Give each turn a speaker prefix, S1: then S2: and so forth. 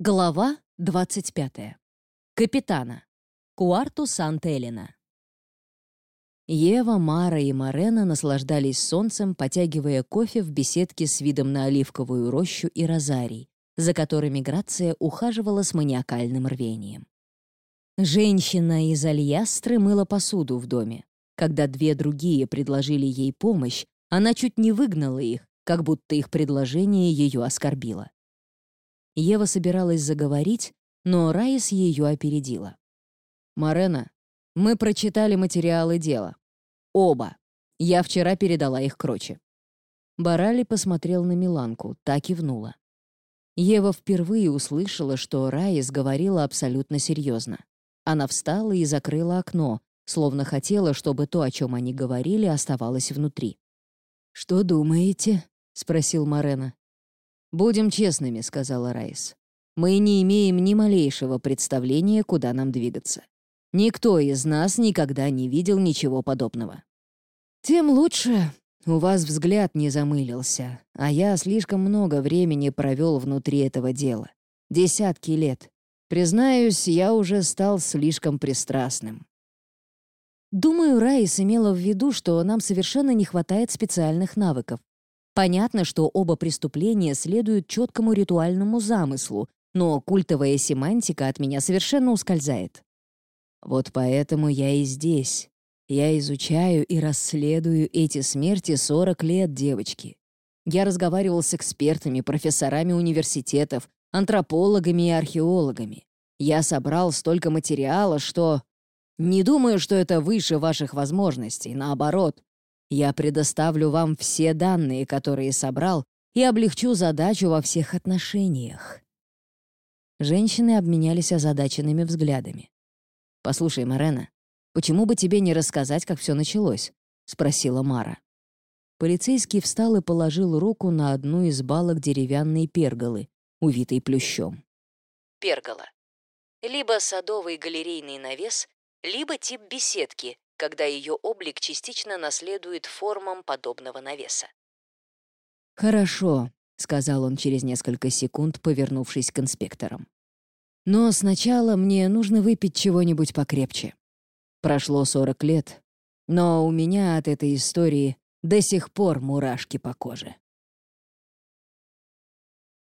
S1: Глава 25. Капитана. Куарту Санта-Элена. Ева, Мара и Марена наслаждались солнцем, потягивая кофе в беседке с видом на оливковую рощу и розарий, за которыми Грация ухаживала с маниакальным рвением. Женщина из Альястры мыла посуду в доме. Когда две другие предложили ей помощь, она чуть не выгнала их, как будто их предложение ее оскорбило. Ева собиралась заговорить, но Раис ее опередила. «Марена, мы прочитали материалы дела. Оба. Я вчера передала их Кроче». Барали посмотрел на Миланку, так кивнула. Ева впервые услышала, что Раис говорила абсолютно серьезно. Она встала и закрыла окно, словно хотела, чтобы то, о чем они говорили, оставалось внутри. «Что думаете?» — спросил Марена. «Будем честными», — сказала Райс. «Мы не имеем ни малейшего представления, куда нам двигаться. Никто из нас никогда не видел ничего подобного». «Тем лучше. У вас взгляд не замылился, а я слишком много времени провел внутри этого дела. Десятки лет. Признаюсь, я уже стал слишком пристрастным». Думаю, Райс имела в виду, что нам совершенно не хватает специальных навыков. Понятно, что оба преступления следуют четкому ритуальному замыслу, но культовая семантика от меня совершенно ускользает. Вот поэтому я и здесь. Я изучаю и расследую эти смерти 40 лет, девочки. Я разговаривал с экспертами, профессорами университетов, антропологами и археологами. Я собрал столько материала, что... Не думаю, что это выше ваших возможностей, наоборот. Я предоставлю вам все данные, которые собрал, и облегчу задачу во всех отношениях». Женщины обменялись озадаченными взглядами. «Послушай, Марена, почему бы тебе не рассказать, как все началось?» — спросила Мара. Полицейский встал и положил руку на одну из балок деревянной перголы, увитой плющом. Пергола. Либо садовый галерейный навес, либо тип беседки, когда ее облик частично наследует формам подобного навеса. «Хорошо», — сказал он через несколько секунд, повернувшись к инспекторам. «Но сначала мне нужно выпить чего-нибудь покрепче. Прошло сорок лет, но у меня от этой истории до сих пор мурашки по коже».